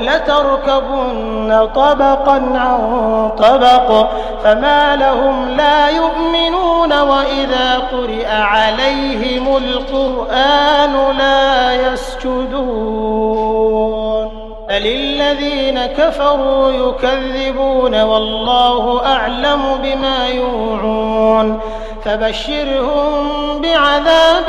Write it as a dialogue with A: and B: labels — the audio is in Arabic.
A: لتركبن طبقا عن طبق فما لهم لا يؤمنون وإذا قرئ عليهم القرآن لا يسجدون. للذين كفروا يكذبون والله أعلم بما يوعون فبشرهم بعذاب